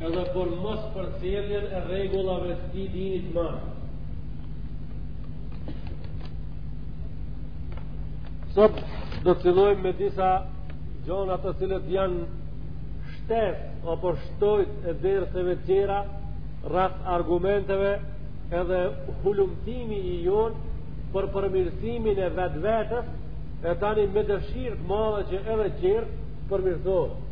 Edhe për mos përcjelljen e rregullave të këtij dini të madh. Sot do të fillojmë me disa gjana të cilët janë shtesë apo shtojcë e derseve tjera rreth argumenteve edhe hulumtimi i jonë për përmirësimin e vetvetes e tani me dëshirë të madhe që edhe tjerët përmirësohen.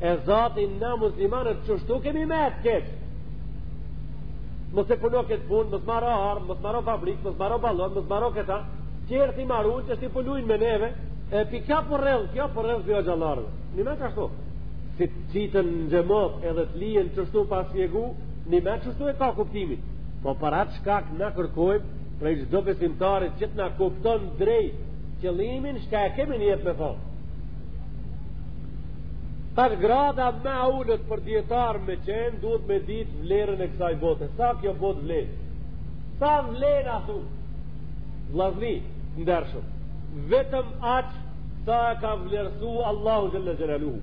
e zatën na muslimanët qeshtu kemi met keq mos e puno këtë punë mos maro armë, mos maro fabrikë mos maro balon, mos maro këta tjerët i maru qeshtu punojnë me neve e pi ka përrallë kjo përrallë hoxhallarëve njime kështu si të qitën në xhemat edhe të lihen qeshtu pa shpjegu njime qeshtu e ka kuptimin po për atë shkak na kërkojmë prej çdo besimtari që të na kupton drejt qëllimin çka e kemi nijet me thanë Tash grada më e ulët për dijetar me qenë, duhet me ditë vlerën e kësaj bote. Sa kjo botë vlenë? Sa vlenë athu? Vllazni të ndershëm, vetëm aq sa e ka vlerësu Allahu Xhel-le Xhelaluhu.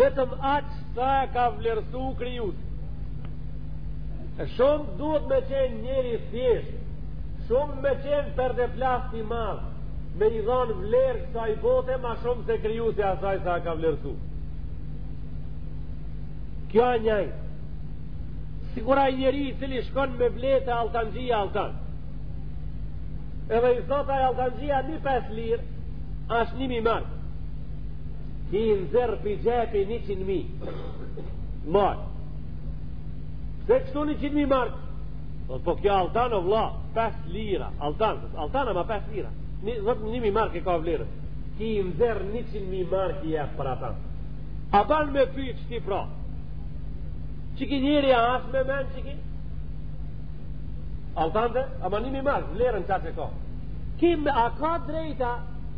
Vetëm aq sa e ka vlerësu Krijuesi. E shumë duhet me qenë njeri i thjeshtë, shumë me qenë për dhe plasë i madh, me i dhanë vlerë kësaj bote ma shumë se krijusi i saj sa e ka vlerësu kjo a njëjtë sikur ai njeri i cili shkon me ble te alltanxhia alltan edhe i thotë ai alltanxhia një pesë lirë asht një mijë marka ky i nxjerr prej xhepi njëqind mijë marka se kështu njëqind mijë marka Dhe po kjo alltan o vlla, 5 lira, alltan, alltan ama 5 lira, 10.000 mark e ka vlerë, ky i nxjerr 100.000 mark i jep për ata. A ban me pyjt qetu pra, qeky njeri a asht me mend qeky? Alltan dhe, ama 1.000 mark, vlerën qaq e ka. Ky me, a ka drejtë,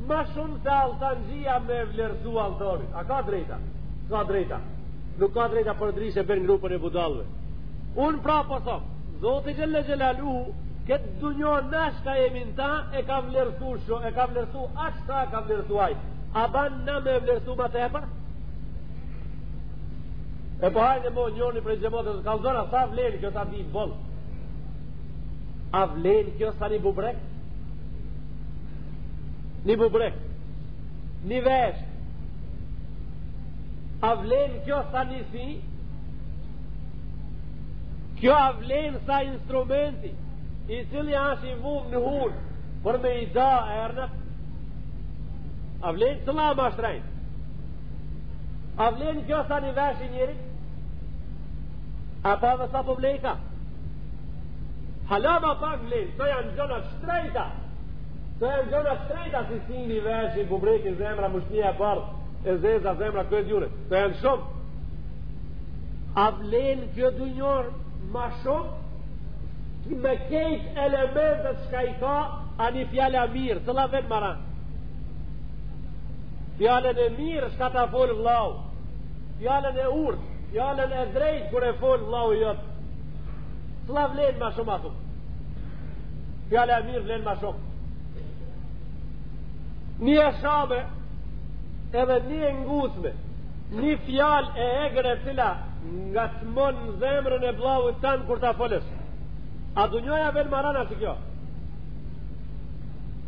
ma shumë se alltanxhia me vlerësu alltanin, a ka drejtë? S'ka drejtë. Nuk ka drejtë përndryshe për grupën e budallve. Unë pra po thom, Zoti Xhel-le Xhelaluhu, këtë dynja na çka jemi në ta, e ka vlerësu shumë, e ka vlerësu aq sa e ka vlerësu ai. A ban na me e vlerësu ma tepër? E po hajde mo njëri prej xhematit, të kallzon, sa vlenë kjo sa ti bol? A vlenë kjo sa një bubrek? Një bubrek, një vesh, a vlenë kjo sa një sy? Kjo a vlenë sa instrumenti i cili ashtë i vumë në hunë për me i da ernat a vlenë cëlla ma shtrejt a vlenë kjo sa një vesh i njerit a pave sa po vlejka hala ma pak vlenë të janë gjona shtrejta të janë gjona shtrejta si si një veshi bubreki zemra mushnija e bardhë e zeza zemra këtë gjure të janë shumë A vlen kjo dunjo ma shumë? Ti me kejt elementet shka i ka, a një fjalë e mirë, cëlla vlen ma ran. Fjalën e mirë shka ta fol vllau, fjalën e urtë, fjalën e drejtë kur e fol vllau jot. Cëlla vlen ma shumë atu. Fjala e mirë vlen ma shumë. Një e shame, edhe një e ngusme, Ni fjalë e egër e cila ngacmon zemrën e vllaut tan kur ta folësh. A dunjaja vlen ma ran a si kjo?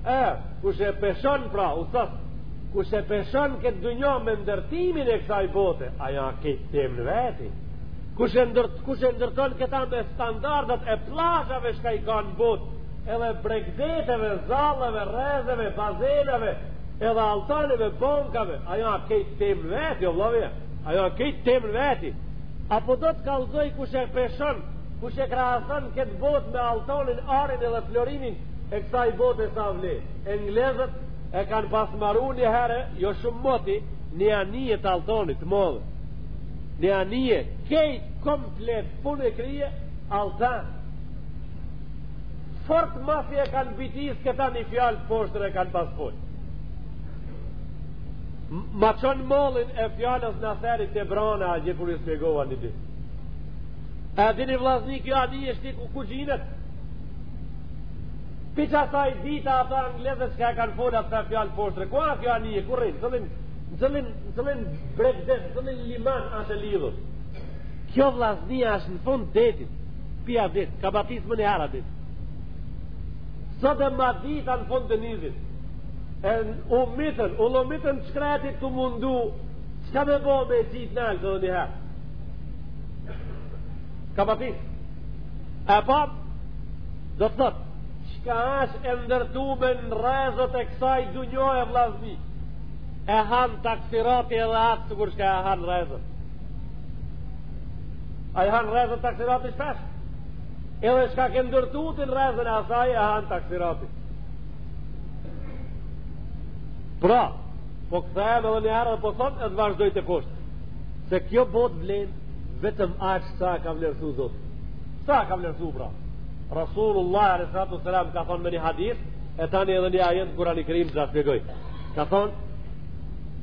E, kush e peshon pra, u thot, kush e peshon këtë dunjo me ndërtimin e kësaj bote, a ja këtë tem në veti. Kush e, ndërt, kush e ndërton këta me standardet e plazhave shka i ka në botë, edhe bregdeteve, zalleve, rrezeve, bazeneve, Edhe altaneve, bankave, a janë kejt temën veti, o vlla, a janë kejt temën veti. A po do të kallzoj kush e peshon, kush e krahason këtë bot me altanin, arin edhe florinin e kësaj bote sa vle. Englezët e kanë pas maru një herë, jo shumë moti, një anije të altanit, t'modhe. Një anije, kejt komplet, fun e krye, altan. Fort masi e kanë bitis këta një fjalë të poshtër e kanë pas fol. Ma çon mallin e fjalës në theri të brane a gjë kur i spjegova një ditë. E dini vllazni kjo anije tashti ku ku gjinet? Pi që asaj dite ata anglezë çka e kanë folë atë fjallë poshtër, ku a kjo anije, ku rri në cëllin, në cëllin, në cëllin bregdet, në cëllin liman asht e lidhur. Kjo vllazni është në fund detit, pi a dit, ka batis menjëherë a dit. Sot e ma dita në fund denizit, e u mitën, u lo mitën shkretit tu mundu, çka me bo me qit nalt edhe një herë. Ka batis. E pa, do të thot, çka është e ndërtume në rrezet e kësaj dunjoje vllazni, e hanë taksirati edhe atë sikur shka e hanë rrezet. A i han rrëzën taksirati shpesh? Edhe shka ke ndërtu ti në rrëzën e asaj e han taksirati. Pra, po kthehem edhe një herë dhe po thom e të vazhdoj të poshtë. Se kjo botë vlen vetëm aq sa e ka vlerësu Zoti. Sa e ka vlerësu pra? Rasulullah a.s. ka thonë me një hadith, e tani edhe një ajet Kurani Kerim ta shpjegoj. Ka thonë,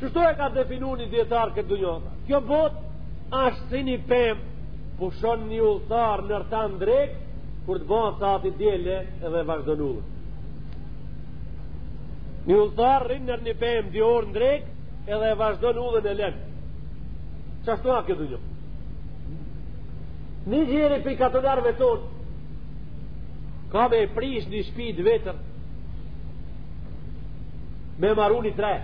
Qështu e ka definu një dijetar këtë dynja? Kjo botë asht si një pemë pushon një udhëtar nër ta në drekë kur të bën sahati diell edhe vazhdon udhën. Një udhëtar rrin nër një pemë dy orë në drekë edhe e vazhdon udhën e len. Qështu asht kjo dynja. Një njeri prej katunarve tonë ka me prish një shpi të vjetër me maru një të re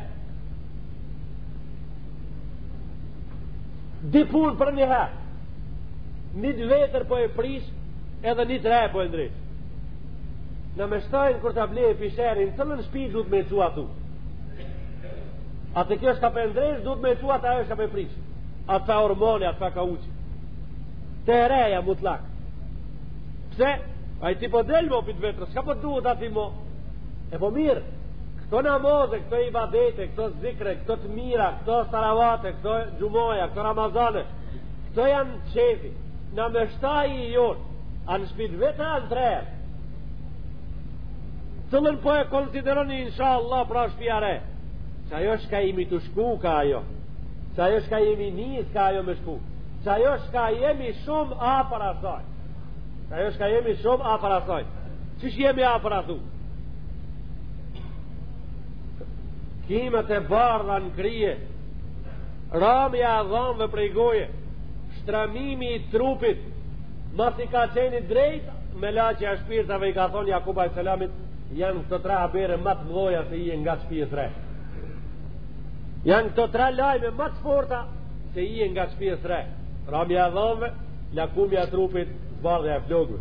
dy punë përnjëherë një të vjetër po e prish edhe një të re po e ndreq nameshtajn kur ta blesh e pisherin cilën shpi duhet me e çu atu a te kjo shka po e ndreq duhet me e çu a te ajo shka po e prish atë farë ormani, atë farë kauçi të reja mutlak pse? ai ti po del mo prej të vjetrës shka po duhet aty mo? e po mirë Këto namaze, këto ibadete, këto zikre, këto të mira, këto salavate, këto xhumaja, këto ramazane, këto janë qeki nameshtaj i jonë, a në shpi të vjetër a në të re, cilën po e konsideroni insha Allah pra shpia e re, qajo shka jemi tu shku ka ajo, qajo shka jemi nis ka ajo me shku, qajo shka jemi shumë afër asaj, qajo shka jemi shumë afër asaj, qysh jemi afër asaj, Qimet e bardha në krye, ramja e dhamve prej goje, shtremimi i trupit, masi ka qenë i drejtë, melaqja e shpirtave i ka thonë Jakub alejhi selamit, janë këto tre habere ma të mdhaja se i je ngat shpisë re. Janë këto tre lajme ma të forta se i je ngat shpisë re. Ramja e dhamve, lakumja e trupit, zbardhja e flokëve.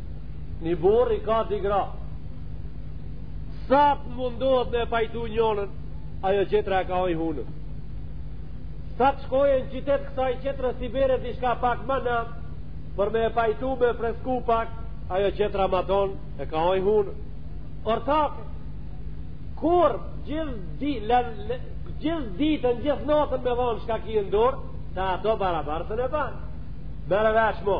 Një burrë i ka dy gra Sa të mundohet me e pajtu njënën Ajo qetra e ka aj hunën Sa të shkojë në qytet kësaj qetrës i bjere Dishka pak më në Për me e pajtu me fresku pak Ajo qetra ma tonë e ka aj hunën Ortak Kurrë gjithë ditën, gjithë natën me dhonë Shka ki n'dorë Ti ato barabar s'e ban Merre vesh mo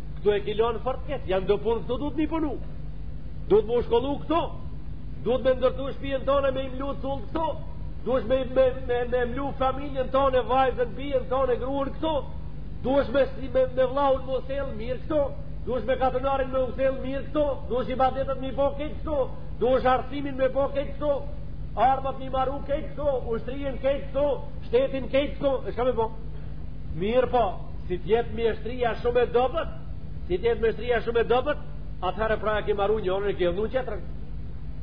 Këtu e kilon fort keq, janë do punë këtu, duhet m'i punu. Duhet m'u shkollu këtu. Duhet me ndërtu shpijen tane me e mlu të thullë këtu. Duhet me, me, me, me e mlu familjen tane, vajzën, bijen tane, grun këtu. Duhet me, me, me vllaun m'u sjell mirë këtu. Duhet me katunarin m'u sjell mirë këtu. Duhet ibadetet m'i bo këtë këtu. Duhet arsimin me bo këtë këtu. Armët m'i maru këtë këtu. Ushtrinë këtë këtu. Shtetin këtë këtu. E shka me bo? Mirëpo. Si të jetë mjeshtria shumë e dobët, si të jetë mjeshtria shumë e dobët, atëherë pra e ke maru njonën e ke dhënë tjetrën.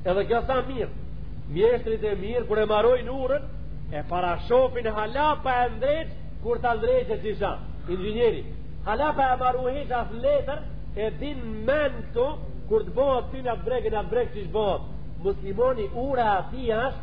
Edhe kjo s'a mirë. Mjeshtrit e mirë kur e marojnë urën, e parashofin hala pa e ndreq kur ta ndreq e tisha inxhinjeri hala pa e maru hiç as letër e din men këtu kur të bohet ty në breg në breg që bohet muslimoni ura aty ashtë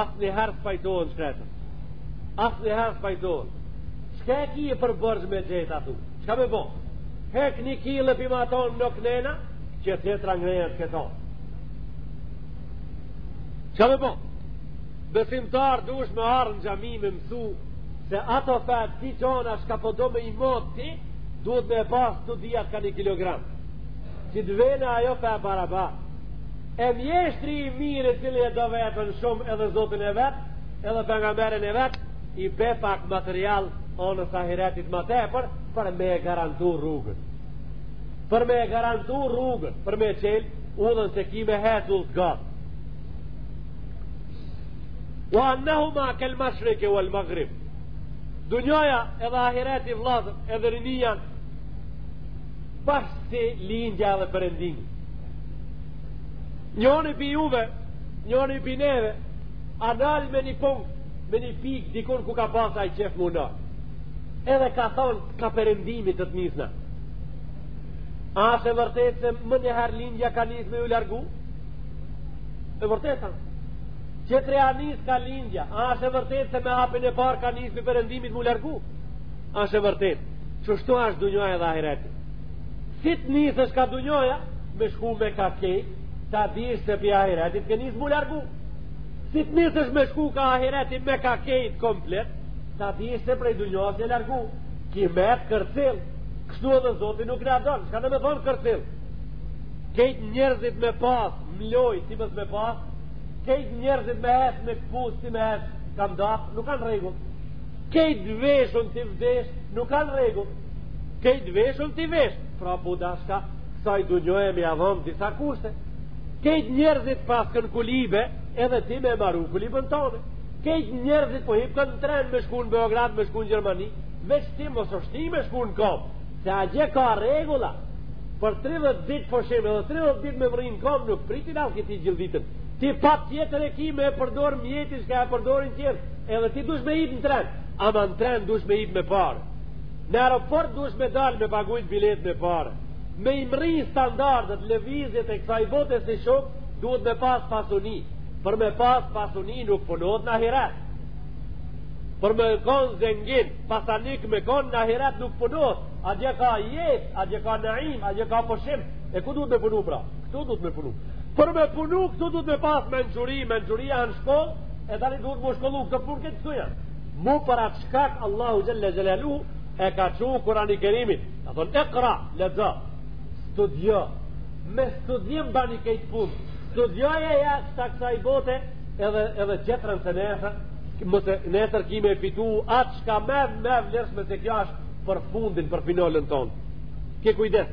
Asnjëherë s'pajtohen shkretës. Asë një herë s'pajtohen. Shka e kije për borxh me gjet aty? Shka me bo? Hek një kile pi matonë në knena, që të jetë rangreja të këto. Shka me bo? Besimtar dush me ardh në xhami me mësu, se ato far dy gjona shka po do me i mat ti, duhet me i pasë të dyja ka një kilogram. Që të vine ajo far baraba. E mjeshtri i mirë i cili e do veten shumë edhe Zotin e vet, edhe pejgamberin e vet, i be pak material onës ahiretit ma tepër për me e garantu rrugën. Për me e garantu rrugën, për me çel udhën se ki me hec udhë t'gat. Wa annahuma kal mashriq wal maghrib. Dunjoja edhe ahireti vllazën edhe rinia Bash si lindja edhe perëndimi Njoni pi juve Njoni pi neve A nal me një punkt Me një pik dikun ku ka pas ai qef m'u nal Edhe ka thonë Ka perëndimi do t'nisna Asht e vërtet se menjëherë lindja ka nis me ju largu E vërtet a Qetri a nis ka lindja Asht e vërtet se me hapin e par ka nis pi perëndimit m'u largu Ashtë e vërtet Qështu ashtë dunjoja edhe ahireti Si të nisesh ka dunjoja Me shku me kap kejt Ta dish se pi ahiretit ke nis m'u largu Si të nisesh me shku ka ahireti Me kap kejt komplet Ta dish se prej dunjos je largu Ki me të kërcil Kështu edhe zoti nuk na don Shka do me thonë kërcil Kejt njerëzit me pas Mloj si mos me pas Kejt njerëzit me hec me këpuc si me hec Kamdath nuk kanë rregull Krejt veshen ti veshesh Nuk kanë rregull Krejt veshen ti veshesh Pra budashka Kësaj dynjaje me ardhën disa kushte Krejt njerëzit paskan kulibe Edhe ti me maru kuliben tone Krejt njerëzit po hipkan në tren Me shku në Beograd me shku në Gjermani Veç ti mos osht ti me shku në kom Se atje ka rregulla Për 30 ditë pushim Edhe 30 ditë me mrri n' kom Nuk pritin as këti gjithë ditën Ti patjetër e ki me e përdor mjetin Shka e përdorin tjerët Edhe ti dush me hip në tren Ama në tren dush me hip me pare Në aeroport dush me dal me pagu biletë me pare Me i mrri standardet lëvizjet e kësaj bote siç sheh Duhet me pas pasuni Për me pas pasuni nuk punohet në ahiret Për me kon zengin Pasanik me kon në ahiret nuk punohet Atje ka jetë, atje ka naim, atje ka pushim E ku duhet me punu pra? Këtu duhet me punu Për me punu këtu duhet me pas mençuri Mençuria në shkollë E tani duhet me shkollu këtë punë këtë këtuja. Mu për atë shkak Allahu Xhele Xhelaluhu e ka çu Kurani kerimit. A thonë, ikra, lexo, studio. Me studim bani këtë punë. Studioje jetën e kësaj bote edhe, edhe qetrën se nesër, mëse nesër ki me e fitu atë shka me, ma e vlershme se kjo është për fundin, për finalen tonë. Kij kujdes?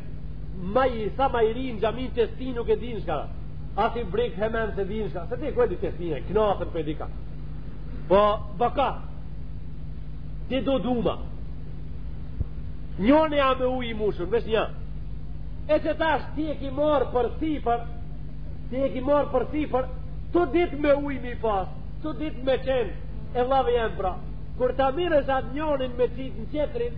ma i sa ma i rinë gjami të sti nuk e din shka as i brik hemen se din shka se ti ku e di të sti e knasën për dika po bëka ti do duma njana me ujë i mushun veç nja e që tash ti e ki marrë përsipër ti e ki marrë përsipër të dy me ujë mi pas të dy me qenë e vllai jem pra kur ta merrsh njonin me qitë në qetrin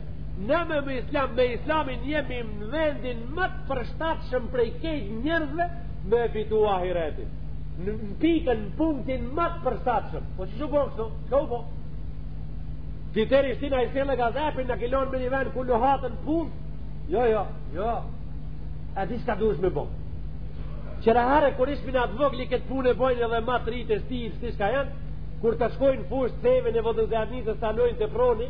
Ne me me islam, me islamin jemi në vendin ma të përshtatshëm prej krejt njerëzve me e fitu ahiretin. Në pikën, në punktin ma të përshtatshëm. Po që qe po kështu? Qe po? Ti të rishti në isil e gazepin e kalon me një vend ku në hatën pun? Jo, jo, jo. E di çka dush me bo. Qe n'hare kur ishmi na të vogli këtë punë e bojnë edhe ma të rritë e stilë, shka janë, kur të shkojnë fushë të theve në vodën zjarnitë të salojnë të proni,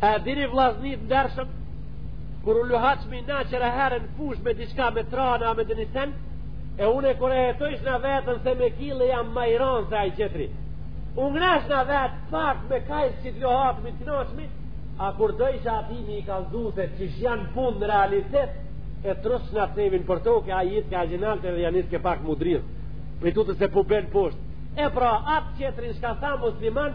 A dini vllazën t'ndershëm kur luhatshim na qat heren n'fushë me diçka me trana me dërrasën e unë kur e hetojsha veten se me kile jam ma i rand se ai tjetri. U ngrehsha vetë pak më këndej që t'luhatmi t'knaqmi, a kur do isha atij me i kallzu se çi jan punë në realitet e trusna temin për toke ai tek ajri nalt dhe ja nis ke pak mu dridh. Prej tutës se po bjen poshtë. E pra, atë qetrin shka tha musliman,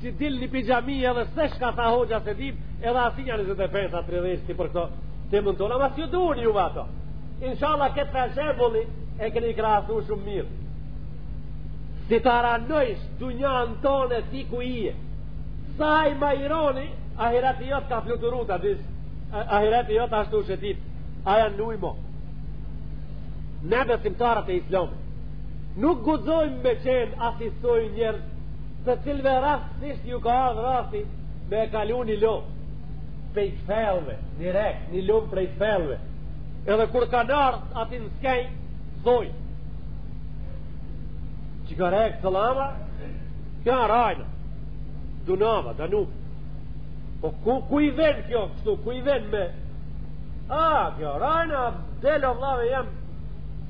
Ti dilni pi xhamie edhe se shka tha hoxha s'e dim edhe asin janë 25 a 30 ti për këto te mund tona mas ju duhen ju va to inshallah këtë far shembulli e keni krahasu shumë mirë si ta rrënojsh dunjanë tonde ti ku i e sa i ma ironi ahireti jot ka fluturu të dis ahireti jot ashtu shetit aja nuj mo ne besimtarët e islamit nuk guzojmë me qenë asisoj njerëz Të cilëve rastësisht ju ka ardhë rasti me e kalu një lumë prej të fellve, një rekë, një lumë prej të fellve. Edhe kur ka nërë aty në skej, zoj. Çka rekë të lama, kjo Rajna, Dunava, Danub. Po ku, ku i ven kjo, kështu, ku i ven me? A, kjo Rajna, a, delo vllavi jem,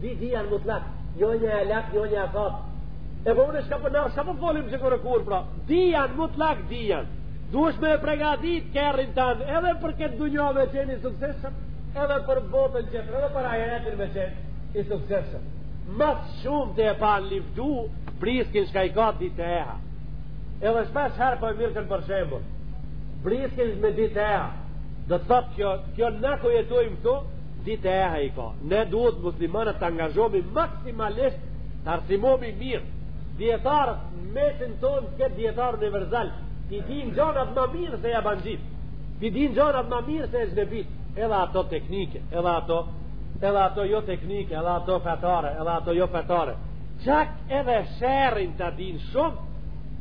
Di dijen mutlak, jo një alak, jo një afat. E po unë shka për në, shka për po folim që kërë kur, pra. Dijen mutlak, dijen. Duhesh me e pregatit kerrin tanë, edhe për këtë dunja me qenë i sukseshëm, edhe për botën tjetër, edhe për ahiretin me qenë i sukseshëm. Ma së shumti e kanë livdu, briskin shka i ka dhjetë teha. Edhe shpesh herë po e mirrkan për shembull. Briskin me dhjetë teha. Do të thotë kjo, kjo na ku jetojmë këtu, Dhjetë teha i ka. Ne duhet muslimanët të angazhomi maksimalisht të arsimomi mirë. Dijetarët në mesin tonë, këta dijetarë universal, t'i dinë gjonat ma mirë se jabanxhit, t'i dinë gjonat ma mirë se exhnebit, edhe ato teknike, edhe ato, edhe ato jo teknike, edhe ato fetare, edhe ato jo fetare. Çak edhe sherrin ta dinë shumë,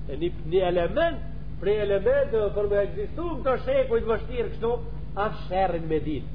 e një, një element, prej elementëve për me ekzistu në këta shekuj të vështirë kështu, asht sherrin me dinë.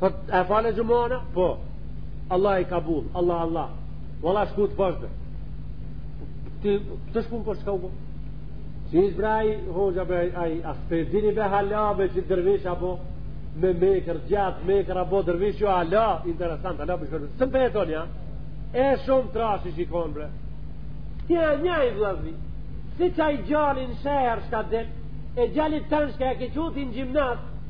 Po e fale xhumanë? Po. Allah kabul, Allah Allah. Valla shku të vazhdo. Ti të shkon për çka u bë? Si ish bre hoxha be ai a s'pe dini be hala be ti dervish apo me mjekërr të gjatë mjekërr apo dervish jo hala interesant hala për shkon. Sëm pe ton ja. E shumë trashë i shikon bre. Ti ja një i vllazi. Si çaj xhahil në sheher shka del. E gjallit tërë shka e ke qutin xhemat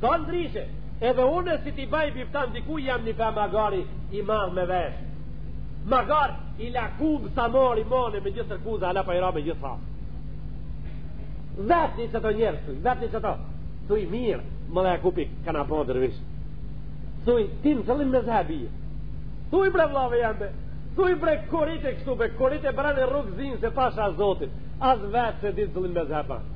Sa ndryshe, edhe une si ti baj biftan diku jam një far magari i madh me veshë. Magar i la kum sa mori mone me gjithë tërkuza, ala pa i ra me gjithë thasë. Vetë një që të njerë, thuj, vetë një që të, thuj mirë, më dhe e kupi, ka na po dërvish. Thuj, ti në qëllim me zhebi, thuj bre vllavi jem be, thuj bre korite kështu, be korite bre në rrugë zinë se pasha zotit, as vetë s'e di qëllim me zhebi.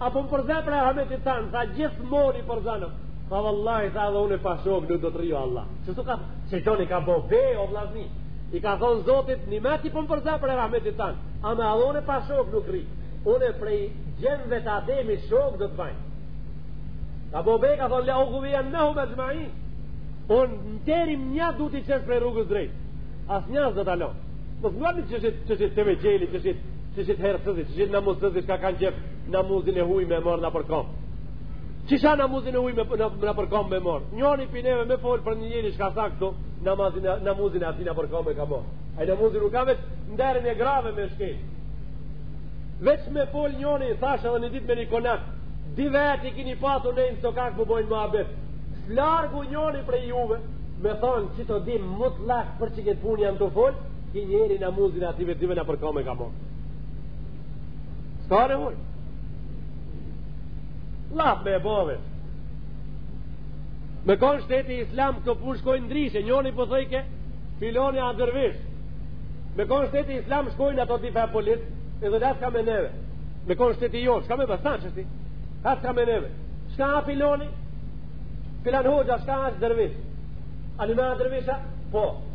A po më përze prej rahmetit tanë, tha gjithë mori për zanëm. Tha vallahi, tha dhe unë pa shokë nuk do të rri o Allah. Qysh ka, shejtoni ka bo be, o vllazni. I ka thonë zotit, një me ti po më përze prej rahmetit tanë. Ama edhe unë pa shokë nuk rri. Unë prej djemve të Ademit shokë do të bajnë. Ka bo be, ka thonë, le ugvijennehum exhmain. Unë në terim një du t'i qes prej rrugës drejt. Asnjë s'do ta lo. Mos nërë një qëshit, qëshit të me gjeli, qëshit Që gjithë hersëzit, që gjithë namuzsëzit, që ka kanë qef namuzin e huj me marrë nëpër kom. Qysh a namuzin e huj me nëpër kom me marrë? Njoni prej neve me folë për një njeri shka s'ka te namuzin e atij nëpër kom e ka marrë. Ai namuzi nuk a veç nderën e grave me shkelë. Veç me folë njoni, thashë edhe një ditë në një konak. Di vetë i kini patur në imë të kakë me bo muhabet. S'largu njoni prej juve me thonë që të dimë mutllak për që këtë punë janë tu folë. Ti njeri namuzin e atij vetive nëpër kom e ka marrë. Ska në moj. Llaf me e bove. Me konë shteti islam këto punë shkojnë ndryshe, njoni po thojke, filoni a dervish. Me konë shteti islam shkojnë ato tipe polit, edhe dhe s'ka me neve. Me konë shteti jonë, s'ka me bëstan që si, ka s'ka me neve. Shka a filoni, filan hoxha, shka a dervish. A një me a dervisha? Po.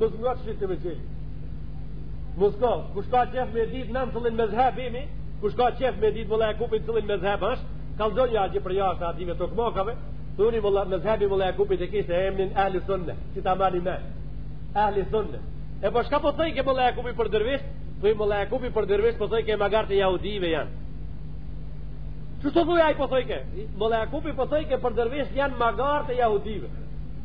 Mos nga çit të mëjë. Mos ka, kush ka qef me dit në cillin mezheb jemi, kush ka qef me dit Mulla Jakupi cillin mezheb asht, kallzonja ti për jashtë aty me tokmakave, thoni vëlla mezhebi Mulla Jakupit e kishte emrin Ehli Sunne, qi ta mani men. Ehli Sunne. E po çka po thojke Mulla Jakupi për dervish? Po Mulla Jakupi për dervish po thojke magarë të jahudive janë. Qishtu thuj ai po thojke? Mulla Jakupi po thojke për dervish janë magarë të jahudive.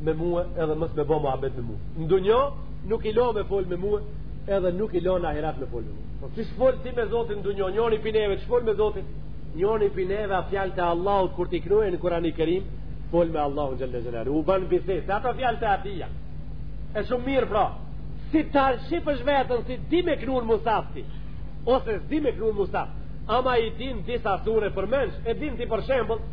me mua edhe mos me bë muhabet me mua. Në dunjë nuk i lë me fol me mua edhe nuk i lë në ahirat me fol me mua. Po qysh fol ti me Zotin në dunjë, njoni prej neve qysh fol me Zotin? Njoni prej neve fjalët e Allahut kur t'i knoj në Kur'ani Kerim, fol me Allahun xhelle xhelaluhu. U ban bisedë, se ato fjalë të atia. E shumë mirë pra. Qi ta shifsh vetën si di me knu n'musaf ti ose s'di me knu n'musaf ti. Ama i din disa sure përmensh, e din ti për shembull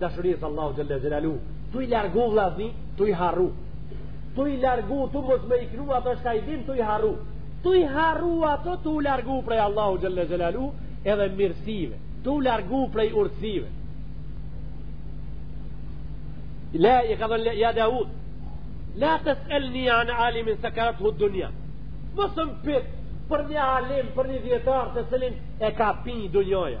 Dashurisë Allahut xhelle xhelaluhu, tu i largu vllazni, tu i harru. Tu i largu, tu mos me i knu ato shka i din, tu i harru. Tu i harru ato tu i largu prej Allahut xhelle xhelaluhu edhe mirësive. Tu i largu prej urtësive. La, i ka thënë ja Daud. La tes'elni an alimin sekrathu dunja. Mos më pit për një alim, për një dijetar të cillin e ka pi dunjoja.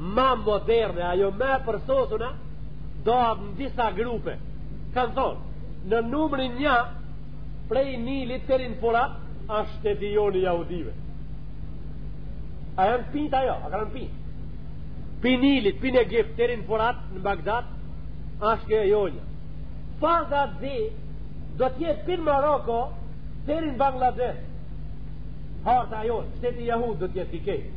ma moderne, ajo ma e përsosuna, dahet në disa grupe. Kanë thonë, në numrin një, prej Nilit teri n'Furat, asht shteti joni jahudive. A janë pijt a jo, a kanë pijt. Pi Nilit, pi n'Egjipt, teri n'Furat në Bagdad, asht e jonja. Faza di, do t'jetë pi n'Maroko, teri n' Bangladesh. Harta jonë, shteti jahud do t'jetë i kejtë.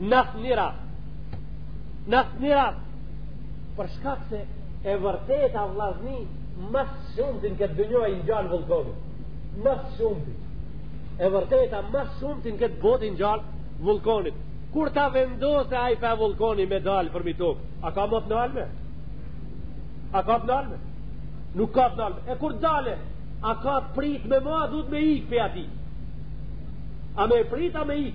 N'asnjë rast N'asnjë rast Për shkak se e vërteta vllazni ma s'shumti në këtë dynja i ngjan vullkanit Ma s'shumti E vërteta ma s'shumti në këtë botë i ngjan vullkanit Kur ta vendose ai far vullkani me dalë përmi tokë A ka mo t'nalme? A ka të nalme? Nuk ka të nalme. E kur dale? A ka të pritme, a duhet me ik pe ati. A me prit, a me ik.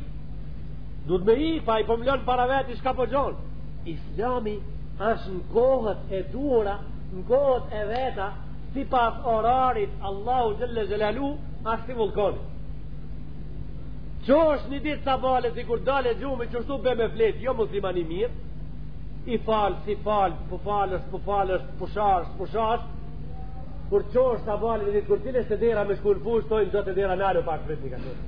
Duhet me ik, po ai përvlon po para veti çka po gjonë. Islami është në kohët e duhura, në kohët e veta, sipas orarit Allahut xhel-le xhelaluhu, është si vullkani. Çohesh një ditë sabahle, sikur dale gjumit, qeshtu be me fletë, jo musliman i mirë, i falë, s'i falë, po falesh, po falesh, për sharës, për sharës, kur çohesh sabahle, dhe kur ti nise dera me shku në fushë, thojnë do të dera nal, pak pritni ka qërë.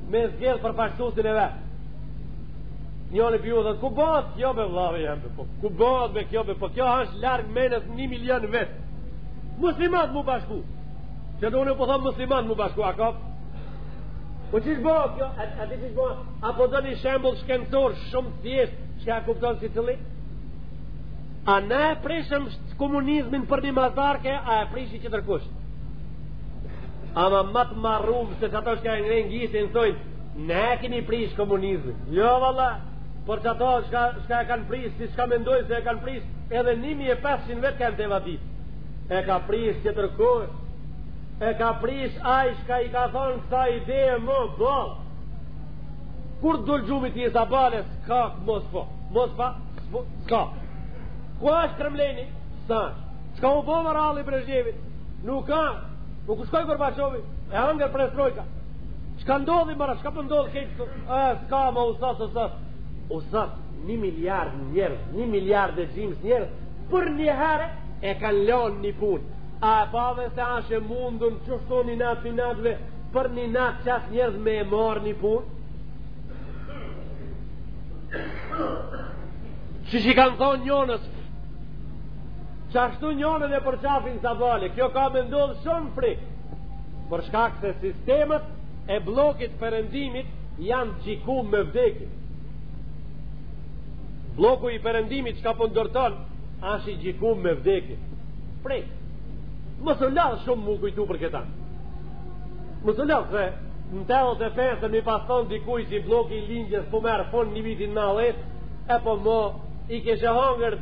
Me zgjedh për paksusin e vetë. Njoni për ju dhe ku bëhet kjo be vllau jem be po. Ku bëhet me kjo be po. Kjo është larg mensh një milion vjet. Muslimanët m'u bashku. Që do në po thomë muslimanët m'u bashku. A kap? Po qysh bëhet kjo? A, a qysh bëhet? A po do një shembull shkencor shumë thjesht që e kupton secili? A ne e prishëm komunizmin për një mazarke, a e prishi tjetërkush? Ama ma t'marrum se çato që kanë ngre gishtin thonë, "Ne e kemi prish komunizmin." Jo valla, por çato çka çka e kanë prish, si çka mendojnë se e kanë prish, edhe 1500 vet kanë të vadit. E ka prish tjetërkush. E ka prish ai çka i ka thonë ksaj ideje mo boll. Kur dul gjumit ni sabahle, s'ka Moskë. Moska, s'ka. Ku është Kremlini? Sa? Çka u bë morali Brezhnevit? Nuk ka. Ku shkoi Gorbaçovi, e hangër perestrojka. Çka ndodhi more, çka po ndodh këtu? këtu? Ë, s'ka më u sos, u sos. U sos 1 miliard njerëz, 1 miliard e gjims njerëz përnjëherë e kanë lënë një punë. A e pave se asht e mundun qeshtu një natë përnatëve për një natë çaq njerëz me e marrë një punë? Siç i kanë thonë njënës Qashtu njën edhe për qafin sabahle, kjo ka me ndodhë shumë frik, për shkak se sistemet e bllokit perëndimit janë gjyku me vdekje. Blloku i perëndimit çka po ndërton, po ashtë i gjyku me vdekje. Frik, mos u lodh shumë m'u kujtu për këta. Mos u lodh se në tetdhet e pesën me i pas thon dikuj që blloki i lindjes po merr fund një vitin në alejtë, e po mo i kishe hangër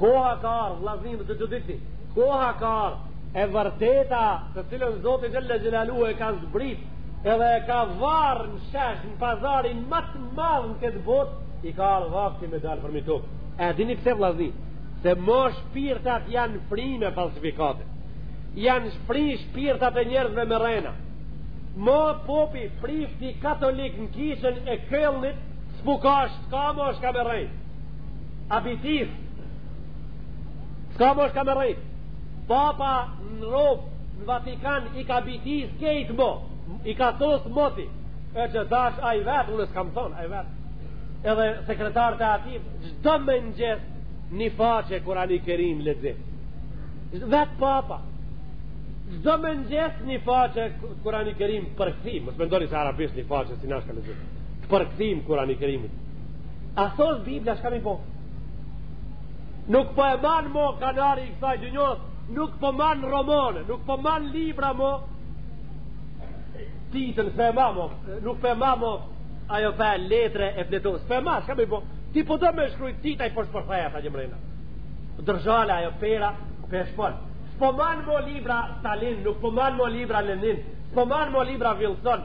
Koha ka ardhë, vllazni në të gjuditni, koha ka ardhë, e vërteta të cilën Zoti Xhele Xhelaluhu e ka zbrit, edhe e ka varë në shesh në pazarin ma të madh në këtë botë, i ka ardhë vakti me dalë përmi tokë. E dini pse vllazni, se ma shpirtat janë fri me falsifikate, janë fri shpirtat e njerëzve me rrena, ma popi prifti katolik në kishën e Këllnit, s'pu ka shka ma shka me rrejt. A bitis S'ka ma shka me rrejt Papa në Rom Në Vatikan i ka bitis krejt mo I ka sos moti E që dash ai vet Unë s'kam thonë ai vet Edhe sekretarët e atij Çdo mëngjes Një faqe Kur'ani Kerim lexit Vet papa Çdo mëngjes Një faqe Kur'ani Kerim përkthim Mos mendoni se arabisht një faqe si na shka lexim Përkthim Kur'ani Kerimit A sos Biblia shka me bo? Nuk po e man mo kanari i kësaj dynjas, nuk po man romane, nuk po man libra mo, Titën, s'e ma mo, nuk po e man mo, ajo fe letre e fletos, s'e ma, shka me bo? Ti po do me shkruj Tita i po shpërtheja, ta një mrejna. Dërgjale ajo pera, pe shpon. S'po man mo libra Stalin, nuk po man mo libra Lenin, s'po man mo libra Wilson,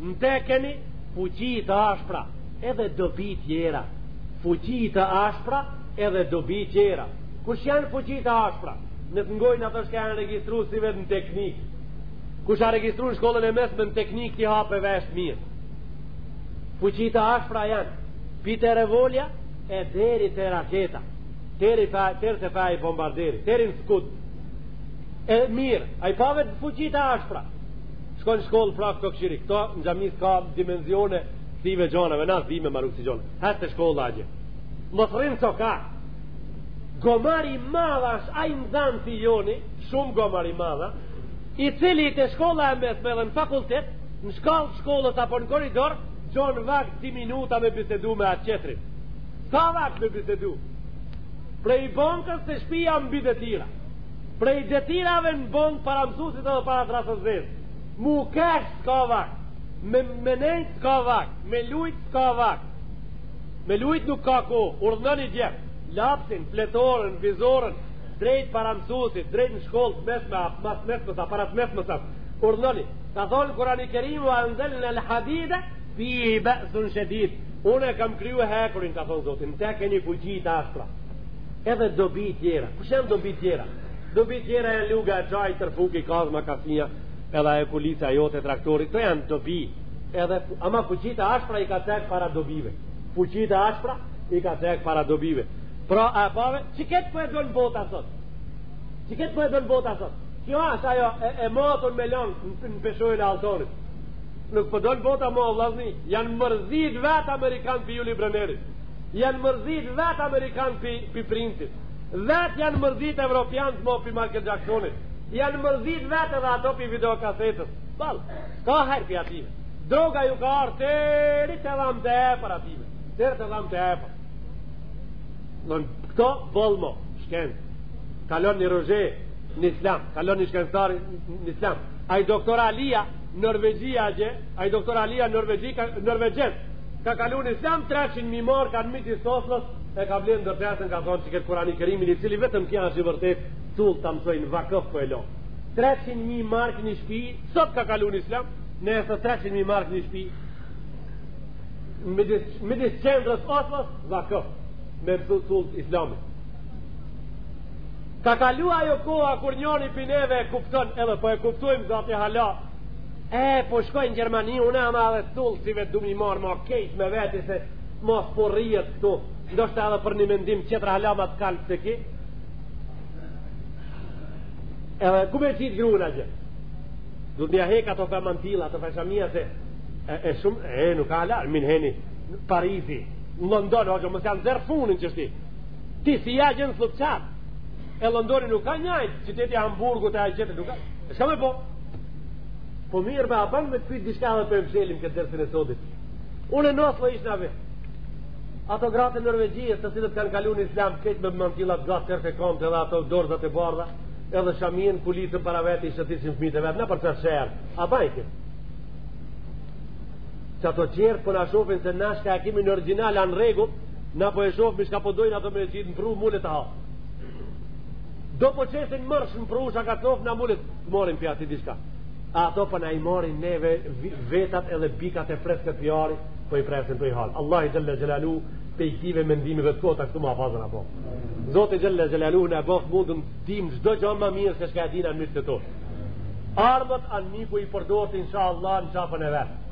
N'te keni fuqi të ashpra edhe dobi tjera. Fuqi të ashpra edhe dobi tjera. Kush janë fuqi të ashpra? Le të ngojnë ata shka janë registru sivjet në teknikë. Kush a registru në shkollën e mesme në teknikë t'i hape veshtë mirë. Fuqi të ashpra janë pi te revolja e deri te raketa. Deri fa, deri te fa i bombarderi, deri në Skud. E mirë, a i pave fuqi të ashpra. Shkon në shkollë pra këto këshiri, këto në xhami s'ka dimensione këtyve gjonave, na s'dimë maru kësi gjona. Hec te shkolla dhe agje. Mos rrini sokak, gomar i madh është ai nxanës i joni, shumë gomar i madh, i cili te shkolla e mesme dhe në fakultet, në shkallë të shkollës apo në koridor, gjonë vakt dy minuta me bisedu me atë tjetrin. S'ka vakt me bisedu. Prej bankës te shpia mbi detyra. Prej detyrave ne bon para mësuesit edhe para trasës zezë. Me u kesh s'ka vakt. Me me nejt s'ka vakt. Me lujt s'ka vakt. Me lujt nuk ka kohë. Urdhënon i djep. Lapsin, fletoren, vizoren, drejt para mësuesit, drejt në shkollë, mesme, apë mas mesme, sa para të mesme, sa urdhënoni. Ka thonë Kurani Kerimu, enzelnel hadide, fihi be'sun shedid. Unë e kam kriju hekurin, ka thonë Zoti, te keni fuqi të ashpra. Edhe dobi tjera. Kush janë dobi tjera? Dobi tjera janë luga, çaj, tërfurki, kazma, kasinja, edhe ajo kulica jote e traktorit. Këto janë dobi. Edhe ama fuqitë e ashpra i ka tek para dobive. Fuqitë e ashpra i ka tek para dobive. Pra e pave, qi këtë po e don bota sot? Qi këtë po e don bota sot? Kjo është ajo e, e matën me lanë në peshojnë e altonit. Nuk po e don bota ma, vllazni, janë mërzit vetë Amerikanë pi Jul Brinerit. Janë mërzit vet amerikan pi, pi Princit. Vet janë mërzit evropian mo pi Michael Jacksonit. Janë mërzit vet edhe ato pi videokasetës. Bal, ka herë pi atyve. Droga ju ka ardh deri te dhamtë të epër atyve. Deri te dhamtë të epër. Në këto, boll mo, shkenc. Kalon një rëzhe në islam. Kalon një shkencëtar në islam. Ai doktor Alia, Norvegjia qe, ai doktor Alia Norvegji, ka, norvegjez, ka kalu në islam 300 mi mark, ka në midis Oslos, e ka blenë ndërtesën, ka thonë qe këtë Kurani Kerimin, i cili vetëm ky është i vërtet, cullt ta mësojnë vakëf po e lo. 300 mi mark një shpi, sot ka kalu në islam, në e së 300 mi mark një shpi, midis qendrës Oslos, vakëf, me mësu cullt islamin. Ka kalu ajo koha kur njëri pi neve e kupton edhe po e kuptojmë zati hala. E, po shkoj në Gjermani, unë ama edhe cullt e vet du me i marr ma krejt me veti se ma s'po rrihet këtu. Ndoshta edhe për një mendim qetër hala ma të kalë të ki. Edhe ku me qitë gruna gjë? Du të m'ia hek atë far mantili, atë far shamie se e, e shumë, e, nuk hala, Mynihu, Parisi, London, hoqë, mësë janë zërë Fjumiçisti. Ti si ja je në Sllupçan E Londoni nuk ka najt Qyteti Hamburgut e a gjetë nuk ka E shka me po Po mirë me u ba me të pytë Dishka dhe po e mshelim këtë dersin e sotit Unë e nësë më ishë në vë Ato gratë e Norvegjisë të cilat kanë kalu në islam Këtë me mantilat e gatë deri te komtë Edhe ato dorëzat e bardha Edhe shamien qitë para vetë I shëtitshin fmitë e vetë Nëpër shehër A bajke Që ato që po na shofin Se na çka e kimi në origjinal A në rregull Na po e shofim çka po dojnë ato me qitë në pru mullet të hapë. Do po qesin mërsh në pru çka të jetë në mullet të morin pja si dishka. A ato po na i morin neve vetet edhe bikat e freskët pjari po i presin për me i hangër. Allahi xhel-le xhelaluhu pe i këtive mendimive të kota këtu ma fazën apo. Zoti xhel-le xhelaluhu na e bëftë mundur të dimë çdo gjo ma mirë se çka e dina në mirë tonë. Armët armiku i përdortë insha Allah në qafën e vetë.